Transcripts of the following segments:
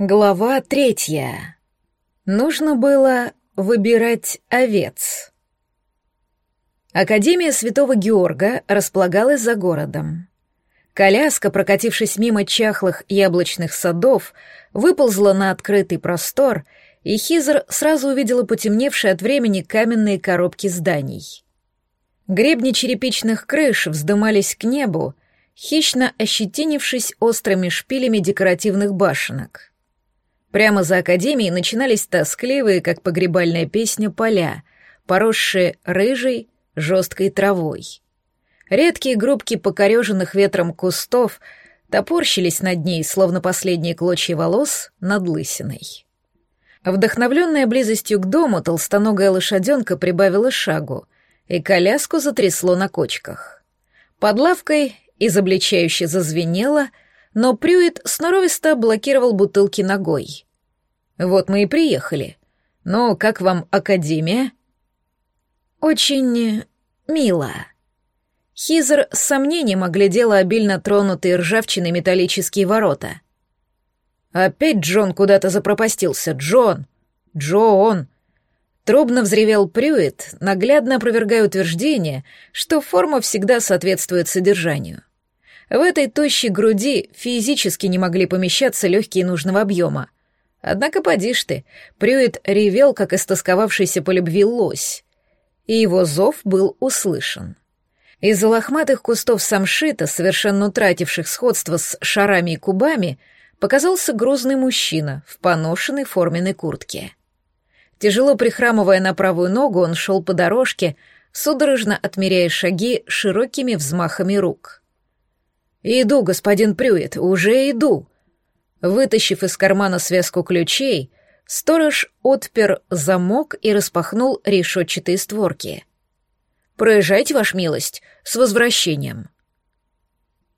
Глава третья. Нужно было выбирать овец. Академия Святого Георга располагалась за городом. Коляска, прокатившись мимо чахлых яблочных садов, выползла на открытый простор, и Хизер сразу увидела потемневшие от времени каменные коробки зданий. Гребни черепичных крыш вздымались к небу, хищно ощетинившись острыми шпилями декоративных башенок. Прямо за академией начинались тоскливые, как погребальная песня, поля, поросшие рыжей, жесткой травой. Редкие группки покореженных ветром кустов топорщились над ней, словно последние клочья волос над лысиной. Вдохновленная близостью к дому, толстоногая лошаденка прибавила шагу, и коляску затрясло на кочках. Под лавкой изобличающе зазвенело — но Прюит сноровисто блокировал бутылки ногой. «Вот мы и приехали. Но как вам Академия?» «Очень мило». Хизер с сомнением оглядела обильно тронутые ржавчиной металлические ворота. «Опять Джон куда-то запропастился. Джон! Джон!» Трубно взревел Прюит, наглядно опровергая утверждение, что форма всегда соответствует содержанию. В этой тощей груди физически не могли помещаться легкие нужного объема. Однако поди ж ты, Прюит ревел, как истосковавшийся по любви лось. И его зов был услышан. Из-за лохматых кустов самшита, совершенно утративших сходство с шарами и кубами, показался грузный мужчина в поношенной форменной куртке. Тяжело прихрамывая на правую ногу, он шел по дорожке, судорожно отмеряя шаги широкими взмахами рук. «Иду, господин Прюит, уже иду!» Вытащив из кармана связку ключей, сторож отпер замок и распахнул решетчатые створки. «Проезжайте, ваш милость, с возвращением!»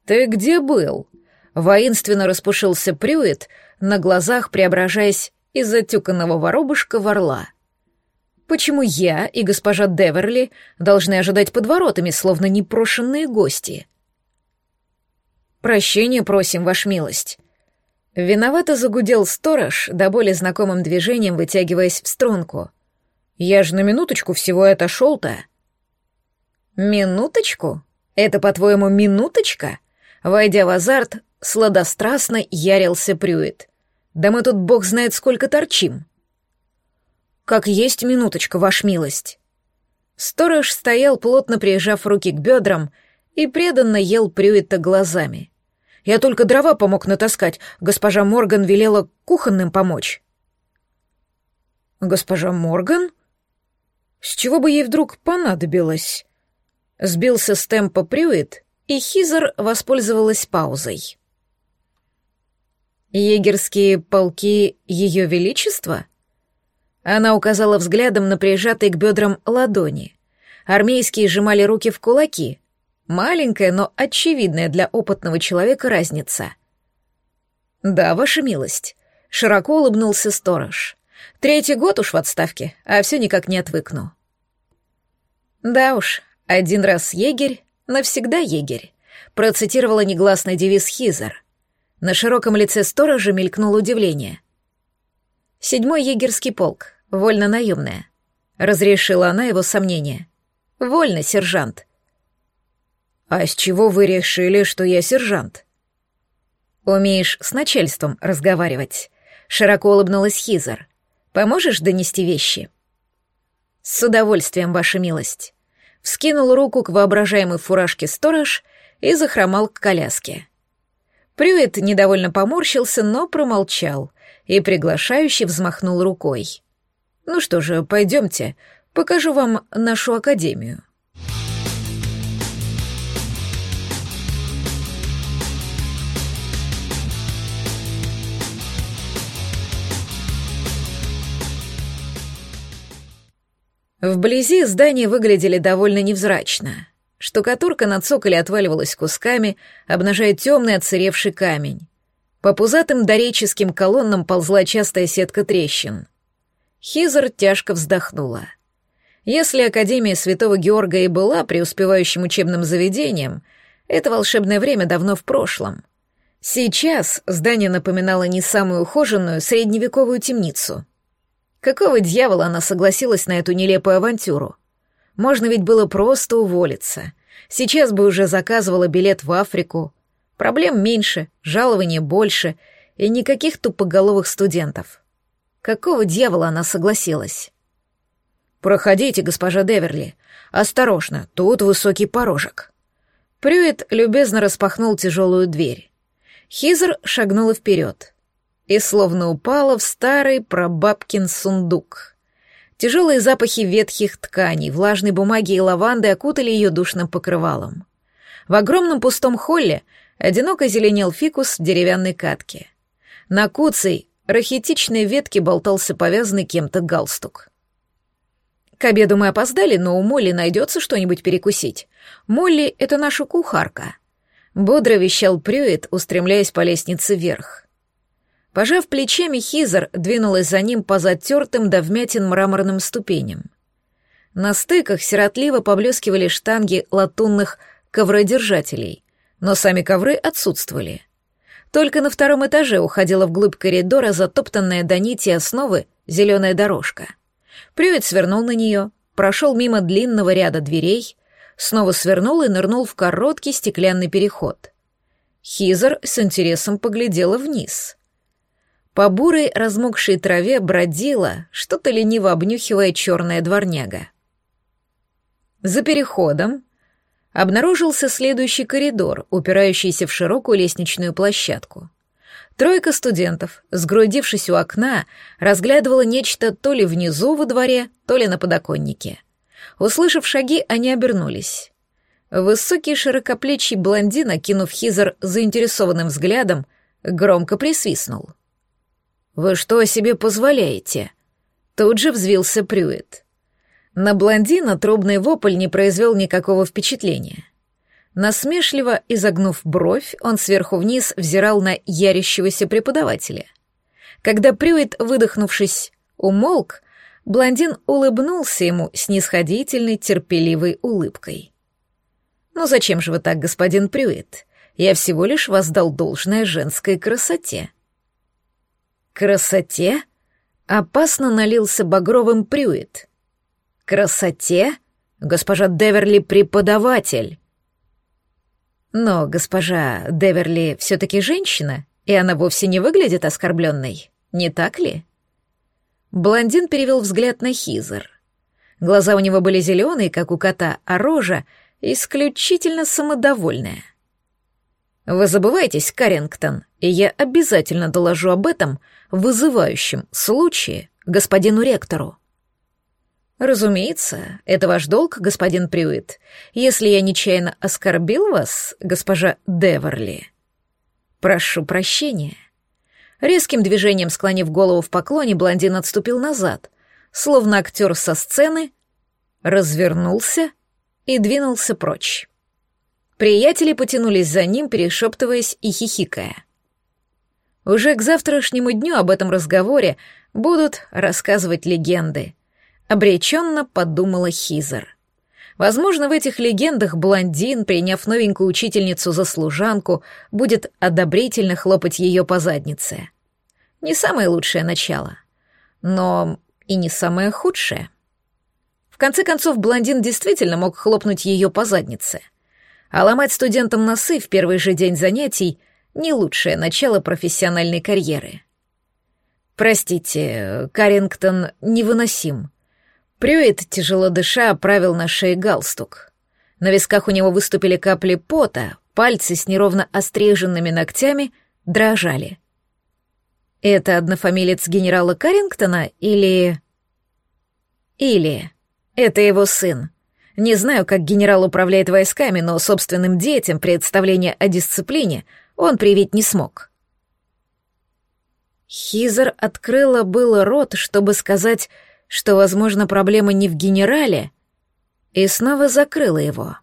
«Ты где был?» Воинственно распушился Прюит, на глазах преображаясь из затюканного воробушка в орла. «Почему я и госпожа Деверли должны ожидать под воротами, словно непрошенные гости?» «Прощения просим, ваш милость». Виновато загудел сторож, до боли знакомым движением вытягиваясь в струнку. «Я же на минуточку всего и отошел-то». «Минуточку? Это, по-твоему, минуточка?» Войдя в азарт, сладострастно ярился Прюит. «Да мы тут бог знает сколько торчим». «Как есть минуточка, ваш милость». Сторож стоял, плотно прижав руки к бедрам, и преданно ел Прюита глазами. Я только дрова помог натаскать. Госпожа Морган велела кухонным помочь». «Госпожа Морган? С чего бы ей вдруг понадобилось?» Сбился с темпа Прюит, и Хизер воспользовалась паузой. «Егерские полки Ее Величества?» Она указала взглядом на прижатые к бедрам ладони. Армейские сжимали руки в кулаки, Маленькая, но очевидная для опытного человека разница. «Да, ваша милость», — широко улыбнулся сторож. «Третий год уж в отставке, а все никак не отвыкну». «Да уж, один раз егерь, навсегда егерь», — процитировала негласный девиз Хизер. На широком лице сторожа мелькнуло удивление. «Седьмой егерский полк, вольно-наемная», — разрешила она его сомнение. «Вольно, сержант», «А с чего вы решили, что я сержант?» «Умеешь с начальством разговаривать», — широко улыбнулась Хизер. «Поможешь донести вещи?» «С удовольствием, ваша милость». Вскинул руку к воображаемой фуражке сторож и захромал к коляске. Прюет недовольно поморщился, но промолчал и приглашающе взмахнул рукой. «Ну что же, пойдемте, покажу вам нашу академию». Вблизи здания выглядели довольно невзрачно. Штукатурка на цоколе отваливалась кусками, обнажая темный отсыревший камень. По пузатым дореческим колоннам ползла частая сетка трещин. Хизер тяжко вздохнула. Если Академия Святого Георга и была преуспевающим учебным заведением, это волшебное время давно в прошлом. Сейчас здание напоминало не самую ухоженную средневековую темницу. Какого дьявола она согласилась на эту нелепую авантюру? Можно ведь было просто уволиться. Сейчас бы уже заказывала билет в Африку. Проблем меньше, жалования больше и никаких тупоголовых студентов. Какого дьявола она согласилась? «Проходите, госпожа Деверли. Осторожно, тут высокий порожек». Прюит любезно распахнул тяжелую дверь. Хизер шагнула вперед и словно упала в старый прабабкин сундук. Тяжелые запахи ветхих тканей, влажной бумаги и лаванды окутали ее душным покрывалом. В огромном пустом холле одиноко зеленел фикус в деревянной катке. На куцей, рахитичной ветке болтался повязанный кем-то галстук. К обеду мы опоздали, но у Молли найдется что-нибудь перекусить. Молли — это наша кухарка. Бодро вещал Прюит, устремляясь по лестнице вверх. Пожав плечами, Хизер двинулась за ним по затертым до вмятин мраморным ступеням. На стыках сиротливо поблескивали штанги латунных ковродержателей, но сами ковры отсутствовали. Только на втором этаже уходила вглубь коридора затоптанная до нити основы зеленая дорожка — Привет свернул на нее, прошел мимо длинного ряда дверей, снова свернул и нырнул в короткий стеклянный переход. Хизер с интересом поглядела вниз. По бурой размокшей траве бродила, что-то лениво обнюхивая черная дворняга. За переходом обнаружился следующий коридор, упирающийся в широкую лестничную площадку. Тройка студентов, сгрудившись у окна, разглядывала нечто то ли внизу во дворе, то ли на подоконнике. Услышав шаги, они обернулись. Высокий широкоплечий блондин, окинув Хизер заинтересованным взглядом, громко присвистнул. «Вы что себе позволяете?» Тут же взвился Прюит. На блондина трубный вопль не произвел никакого впечатления. Насмешливо изогнув бровь, он сверху вниз взирал на ярящегося преподавателя. Когда Прюит, выдохнувшись, умолк, блондин улыбнулся ему снисходительной, терпеливой улыбкой. «Ну зачем же вы так, господин Прюит? Я всего лишь воздал должное женской красоте». «Красоте?» — опасно налился багровым Прюит. «Красоте? Госпожа Деверли — преподаватель!» Но госпожа Деверли все-таки женщина, и она вовсе не выглядит оскорбленной, не так ли? Блондин перевел взгляд на Хизер. Глаза у него были зеленые, как у кота, а рожа исключительно самодовольная. «Вы забываетесь, Каррингтон, и я обязательно доложу об этом вызывающем случае господину ректору». «Разумеется, это ваш долг, господин Прюит. Если я нечаянно оскорбил вас, госпожа Деверли, прошу прощения». Резким движением склонив голову в поклоне, блондин отступил назад, словно актер со сцены, развернулся и двинулся прочь. Приятели потянулись за ним, перешептываясь и хихикая. Уже к завтрашнему дню об этом разговоре будут рассказывать легенды — Обреченно подумала Хизер. Возможно, в этих легендах блондин, приняв новенькую учительницу за служанку, будет одобрительно хлопать ее по заднице. Не самое лучшее начало, но и не самое худшее. В конце концов, блондин действительно мог хлопнуть ее по заднице. А ломать студентам носы в первый же день занятий — не лучшее начало профессиональной карьеры. Простите, Карингтон невыносим. Прюит, тяжело дыша, оправил на шее галстук. На висках у него выступили капли пота, пальцы с неровно остриженными ногтями дрожали. «Это однофамилец генерала Каррингтона или...» «Или...» «Это его сын. Не знаю, как генерал управляет войсками, но собственным детям представление о дисциплине он привить не смог». Хизер открыла было рот, чтобы сказать что, возможно, проблема не в генерале, и снова закрыла его.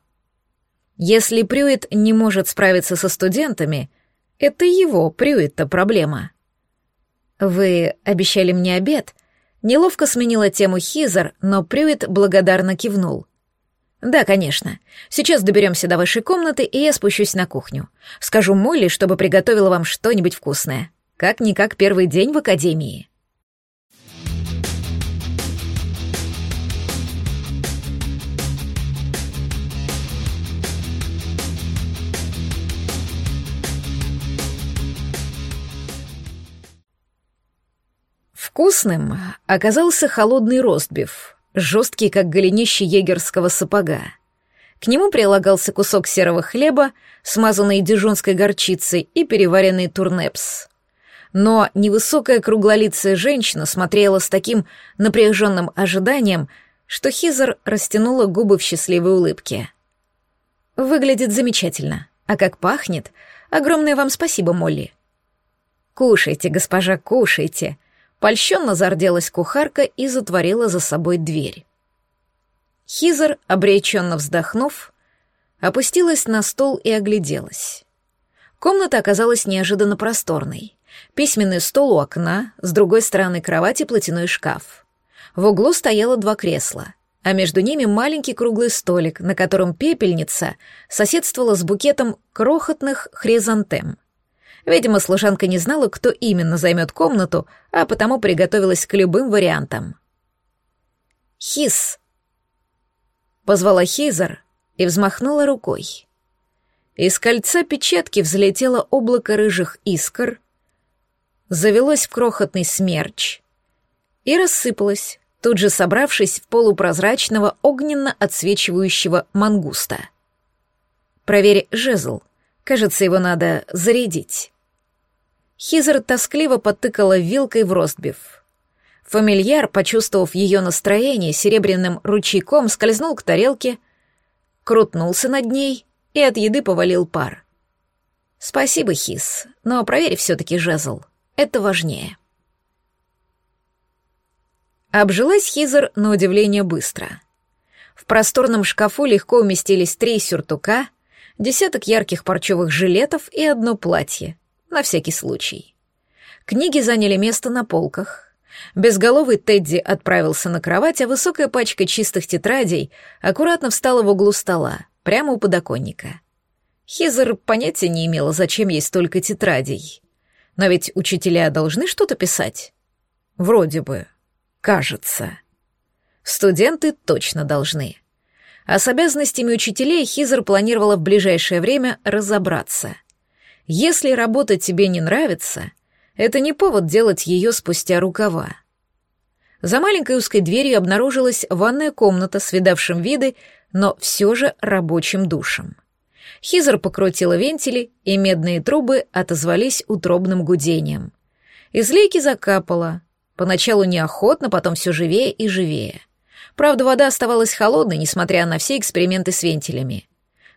Если Прюит не может справиться со студентами, это его, Прюит-то, проблема. «Вы обещали мне обед?» Неловко сменила тему Хизер, но Прюит благодарно кивнул. Да, конечно. Сейчас доберемся до вашей комнаты, и я спущусь на кухню. Скажу Молли, чтобы приготовила вам что-нибудь вкусное. Как-никак первый день в академии. Вкусным оказался холодный ростбиф, жесткий, как голенище егерского сапога. К нему прилагался кусок серого хлеба, смазанный дижонской горчицей и переваренный турнепс. Но невысокая круглолицая женщина смотрела с таким напряженным ожиданием, что Хизер растянула губы в счастливой улыбке. «Выглядит замечательно. А как пахнет? Огромное вам спасибо, Молли». «Кушайте, госпожа, кушайте», Польщенно зарделась кухарка и затворила за собой дверь. Хизер, обреченно вздохнув, опустилась на стол и огляделась. Комната оказалась неожиданно просторной. Письменный стол у окна, с другой стороны кровати платяной шкаф. В углу стояло два кресла, а между ними маленький круглый столик, на котором пепельница соседствовала с букетом крохотных хризантем — Видимо, служанка не знала, кто именно займет комнату, а потому приготовилась к любым вариантам. «Хис!» Позвала Хизер и взмахнула рукой. Из кольца печатки взлетело облако рыжих искр, завелось в крохотный смерч и рассыпалось, тут же собравшись в полупрозрачного огненно отсвечивающего мангуста. «Проверь жезл. Кажется, его надо зарядить». Хизер тоскливо подтыкала вилкой в ростбиф. Фамильяр, почувствовав ее настроение, серебряным ручейком скользнул к тарелке, крутнулся над ней и от еды повалил пар. «Спасибо, Хиз, но проверь все-таки жезл. Это важнее». Обжилась Хизер на удивление быстро. В просторном шкафу легко уместились три сюртука, десяток ярких парчевых жилетов и одно платье — на всякий случай. Книги заняли место на полках. Безголовый Тедди отправился на кровать, а высокая пачка чистых тетрадей аккуратно встала в углу стола, прямо у подоконника. Хизер понятия не имела, зачем ей столько тетрадей. Но ведь учителя должны что-то писать. Вроде бы. Кажется. Студенты точно должны. А с обязанностями учителей Хизер планировала в ближайшее время разобраться — если работа тебе не нравится, это не повод делать ее спустя рукава. За маленькой узкой дверью обнаружилась ванная комната с видавшим виды, но все же рабочим душем. Хизер покрутила вентили, и медные трубы отозвались утробным гудением. Из лейки закапало. Поначалу неохотно, потом все живее и живее. Правда, вода оставалась холодной, несмотря на все эксперименты с вентилями.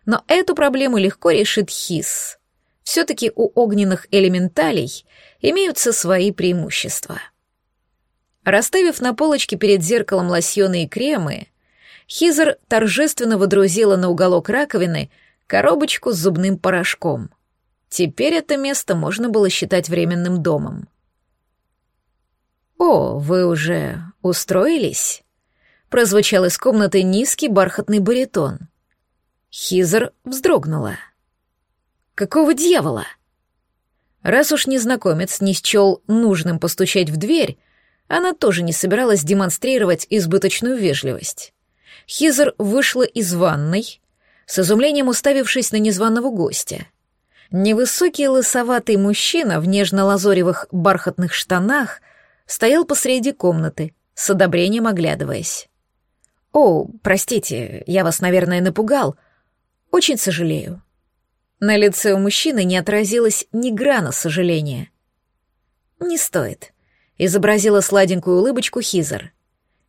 Но эту проблему легко решит Хиз. Все-таки у огненных элементалей имеются свои преимущества. Расставив на полочке перед зеркалом лосьоны и кремы, Хизер торжественно водрузила на уголок раковины коробочку с зубным порошком. Теперь это место можно было считать временным домом. «О, вы уже устроились?» Прозвучал из комнаты низкий бархатный баритон. Хизер вздрогнула. Какого дьявола? Раз уж незнакомец не счел нужным постучать в дверь, она тоже не собиралась демонстрировать избыточную вежливость. Хизер вышла из ванной, с изумлением уставившись на незваного гостя. Невысокий лысоватый мужчина в нежно-лазоревых бархатных штанах стоял посреди комнаты, с одобрением оглядываясь. «О, простите, я вас, наверное, напугал. Очень сожалею. На лице у мужчины не отразилось ни грана сожаления. «Не стоит», — изобразила сладенькую улыбочку Хизер.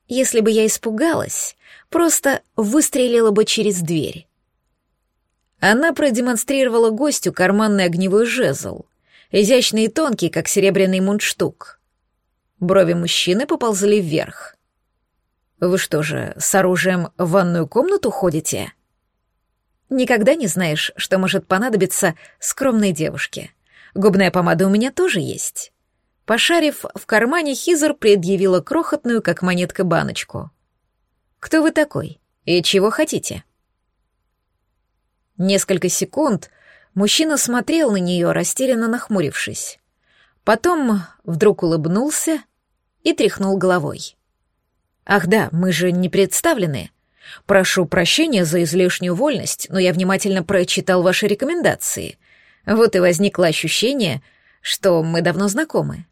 «Если бы я испугалась, просто выстрелила бы через дверь». Она продемонстрировала гостю карманный огневой жезл, изящный и тонкий, как серебряный мундштук. Брови мужчины поползли вверх. «Вы что же, с оружием в ванную комнату ходите?» Никогда не знаешь, что может понадобиться скромной девушке. Губная помада у меня тоже есть. Пошарив в кармане, Хизер предъявила крохотную, как монетка, баночку. «Кто вы такой? И чего хотите?» Несколько секунд мужчина смотрел на нее, растерянно нахмурившись. Потом вдруг улыбнулся и тряхнул головой. «Ах да, мы же не представлены. Прошу прощения за излишнюю вольность, но я внимательно прочитал ваши рекомендации. Вот и возникло ощущение, что мы давно знакомы».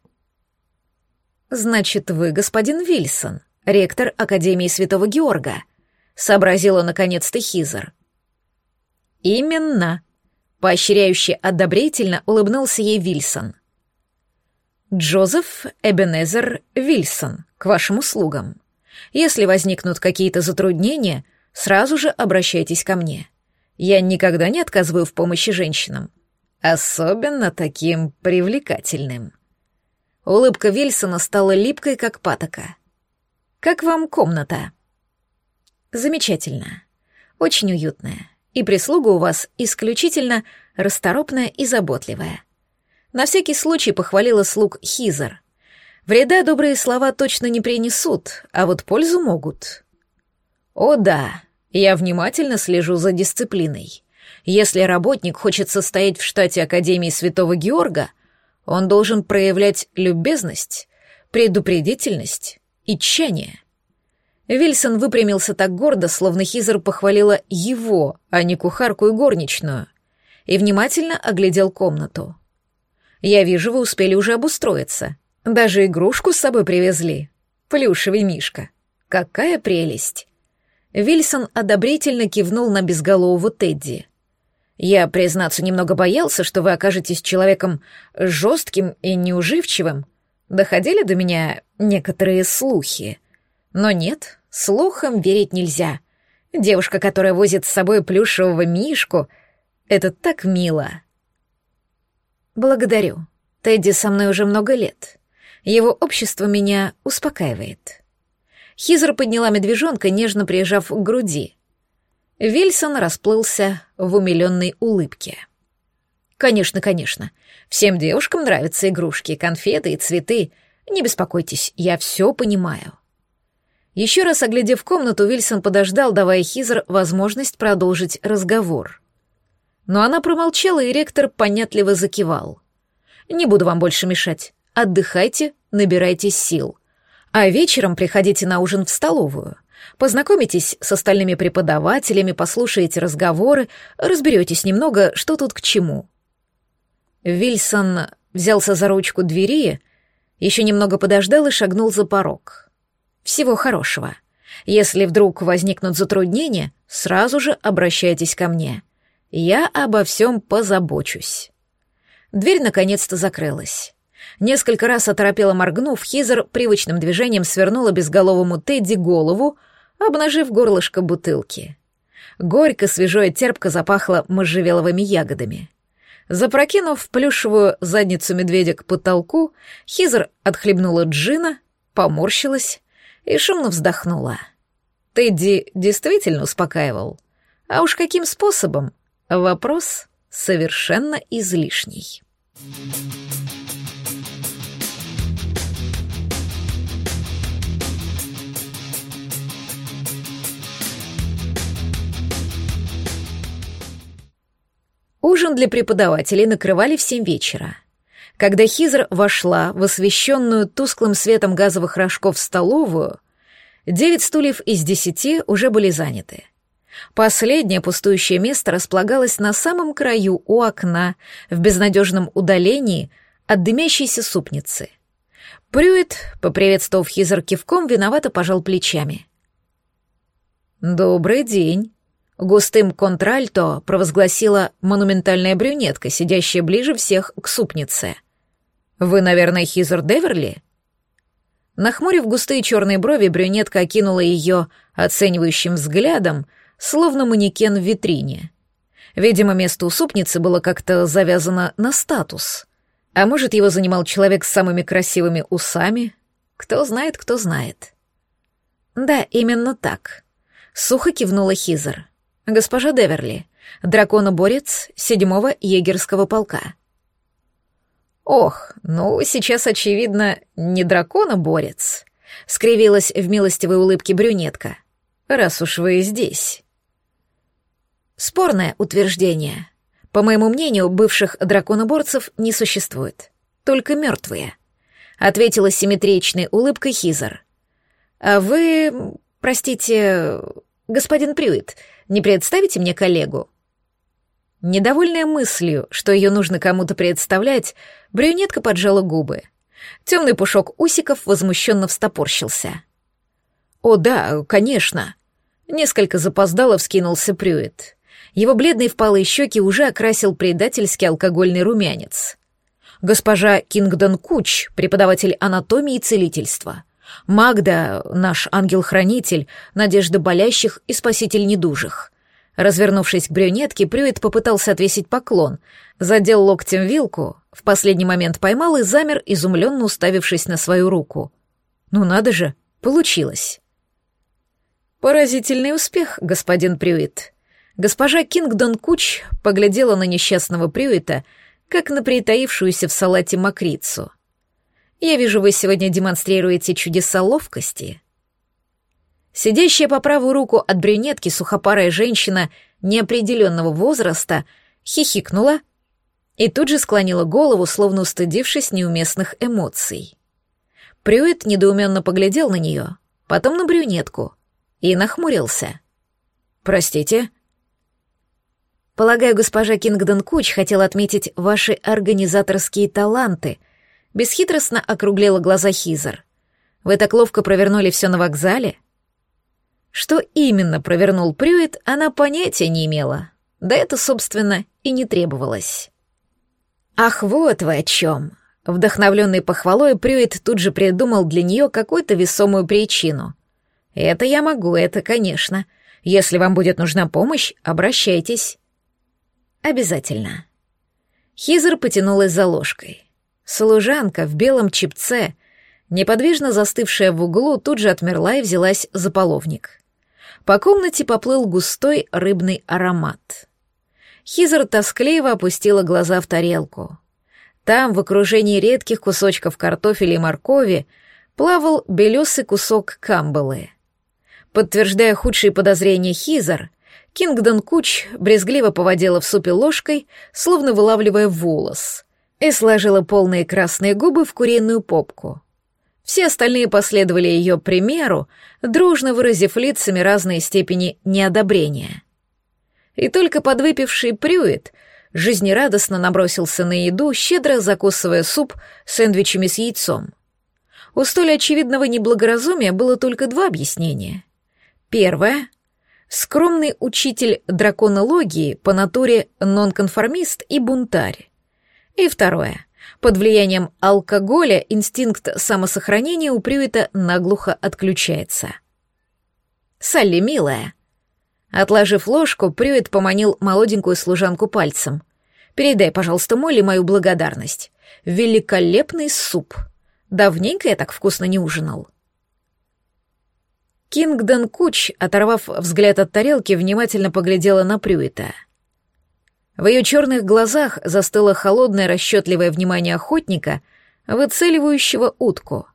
«Значит, вы господин Вильсон, ректор Академии Святого Георга», — сообразила наконец-то Хизер. «Именно», — поощряюще одобрительно улыбнулся ей Вильсон. «Джозеф Эбенезер Вильсон, к вашим услугам. Если возникнут какие-то затруднения, сразу же обращайтесь ко мне. Я никогда не отказываю в помощи женщинам, особенно таким привлекательным». Улыбка Вильсона стала липкой, как патока. «Как вам комната?» «Замечательно. Очень уютная и прислуга у вас исключительно расторопная и заботливая. На всякий случай похвалила слуг Хизер. Вреда добрые слова точно не принесут, а вот пользу могут. О да, я внимательно слежу за дисциплиной. Если работник хочет состоять в штате Академии Святого Георга, он должен проявлять любезность, предупредительность и тщание. Вильсон выпрямился так гордо, словно Хизер похвалила его, а не кухарку и горничную, и внимательно оглядел комнату. «Я вижу, вы успели уже обустроиться. Даже игрушку с собой привезли. Плюшевый мишка. Какая прелесть!» Вильсон одобрительно кивнул на безголового Тедди. «Я, признаться, немного боялся, что вы окажетесь человеком жестким и неуживчивым. Доходили до меня некоторые слухи. Но нет, Слухам верить нельзя. Девушка, которая возит с собой плюшевого мишку, это так мило. Благодарю. Тедди со мной уже много лет. Его общество меня успокаивает. Хизер подняла медвежонка, нежно прижав к груди. Вильсон расплылся в умиленной улыбке. «Конечно, конечно. Всем девушкам нравятся игрушки, конфеты и цветы. Не беспокойтесь, я все понимаю». Еще раз оглядев комнату, Вильсон подождал, давая Хизер возможность продолжить разговор. Но она промолчала, и ректор понятливо закивал. «Не буду вам больше мешать. Отдыхайте, набирайтесь сил. А вечером приходите на ужин в столовую. Познакомитесь с остальными преподавателями, послушаете разговоры, разберетесь немного, что тут к чему». Вильсон взялся за ручку двери, еще немного подождал и шагнул за порог. Всего хорошего. Если вдруг возникнут затруднения, сразу же обращайтесь ко мне. Я обо всем позабочусь. Дверь наконец-то закрылась. Несколько раз оторопело моргнув, Хизер привычным движением свернула безголовому Тедди голову, обнажив горлышко бутылки. Горько, свежо и терпко запахло можжевеловыми ягодами. Запрокинув плюшевую задницу медведя к потолку, Хизер отхлебнула джина, поморщилась и шумно вздохнула. Тедди действительно успокаивал. А уж каким способом? Вопрос совершенно излишний. Ужин для преподавателей накрывали в семь вечера. Когда Хизер вошла в освещенную тусклым светом газовых рожков столовую, девять стульев из десяти уже были заняты. Последнее пустующее место располагалось на самом краю у окна, в безнадежном удалении от дымящейся супницы. Прюит, поприветствовав Хизер кивком, виновато пожал плечами. «Добрый день», — густым контральто провозгласила монументальная брюнетка, сидящая ближе всех к супнице — «Вы, наверное, Хизер Деверли?» Нахмурив густые черные брови, брюнетка окинула ее оценивающим взглядом, словно манекен в витрине. Видимо, место усупницы было как-то завязано на статус. А может, его занимал человек с самыми красивыми усами? Кто знает, кто знает. Да, именно так. Сухо кивнула Хизер. Госпожа Деверли, драконоборец седьмого егерского полка. «Ох, ну, сейчас, очевидно, не дракона-борец», — скривилась в милостивой улыбке брюнетка. раз уж вы здесь. Спорное утверждение. По моему мнению, бывших драконоборцев не существует. Только мертвые. Ответила симметричной улыбкой Хизер. А вы, простите, господин Прюит, не представите мне коллегу? Недовольная мыслью, что ее нужно кому-то представлять, брюнетка поджала губы. Темный пушок усиков возмущенно встопорщился. «О да, конечно!» Несколько запоздало вскинулся Прюит. Его бледные впалые щеки уже окрасил предательский алкогольный румянец. Госпожа Кингдон Куч, преподаватель анатомии и целительства. Магда, наш ангел-хранитель, надежда болящих и спаситель недужих. Развернувшись к брюнетке, Прюит попытался отвесить поклон, задел локтем вилку, в последний момент поймал и замер, изумленно уставившись на свою руку. Ну надо же, получилось. Поразительный успех, господин Прюит. Госпожа Кингдон Куч поглядела на несчастного Прюита, как на притаившуюся в салате мокрицу. «Я вижу, вы сегодня демонстрируете чудеса ловкости». Сидящая по правую руку от брюнетки сухопарая женщина неопределенного возраста хихикнула и тут же склонила голову, словно устыдившись неуместных эмоций. Прюит недоуменно поглядел на нее, потом на брюнетку и нахмурился. «Простите?» Полагаю, госпожа Кингдон Куч хотела отметить ваши организаторские таланты. Бесхитростно округлила глаза Хизер. Вы так ловко провернули все на вокзале? Что именно провернул Прюит, она понятия не имела. Да это, собственно, и не требовалось. Ах, вот вы о чем. Вдохновленный похвалой, Прюит тут же придумал для нее какую-то весомую причину. Это я могу, это, конечно. Если вам будет нужна помощь, обращайтесь. Обязательно. Хизер потянулась за ложкой. Служанка в белом чипце, неподвижно застывшая в углу, тут же отмерла и взялась за половник. По комнате поплыл густой рыбный аромат. Хизер тоскливо опустила глаза в тарелку. Там, в окружении редких кусочков картофеля и моркови, плавал белесый кусок камбалы. Подтверждая худшие подозрения Хизер, Кингдон Куч брезгливо поводила в супе ложкой, словно вылавливая волос, и сложила полные красные губы в куриную попку. Все остальные последовали ее примеру, дружно выразив лицами разные степени неодобрения. И только подвыпивший Прюит жизнерадостно набросился на еду, щедро закусывая суп сэндвичами с яйцом. У столь очевидного неблагоразумия было только два объяснения. Первое — скромный учитель драконологии по натуре нонконформист и бунтарь. И второе. Под влиянием алкоголя инстинкт самосохранения у Прюита наглухо отключается. «Салли, милая!» Отложив ложку, Прюит поманил молоденькую служанку пальцем. «Передай, пожалуйста, Молли мою благодарность. Великолепный суп. Давненько я так вкусно не ужинал». Кингдон Куч, оторвав взгляд от тарелки, внимательно поглядела на Прюита. В ее черных глазах застыло холодное расчетливое внимание охотника, выцеливающего утку.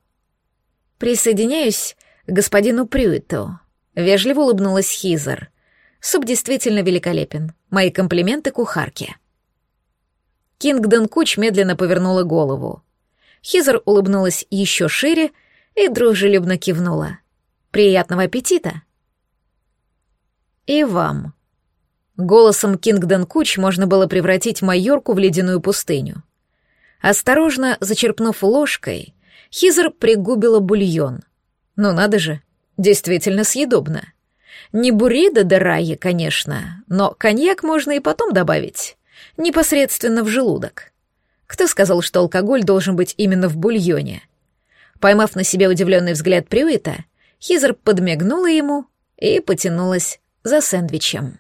«Присоединяюсь к господину Прюиту», — вежливо улыбнулась Хизер. «Суп действительно великолепен. Мои комплименты кухарке». Кингдон Куч медленно повернула голову. Хизер улыбнулась еще шире и дружелюбно кивнула. Приятного аппетита!» «И вам!» Голосом Кингдон Куч можно было превратить майорку в ледяную пустыню. Осторожно зачерпнув ложкой, Хизер пригубила бульон. Ну надо же, действительно съедобно. Не буррито да райя, конечно, но коньяк можно и потом добавить, непосредственно в желудок. Кто сказал, что алкоголь должен быть именно в бульоне? Поймав на себе удивленный взгляд Прюита, Хизер подмигнула ему и потянулась за сэндвичем.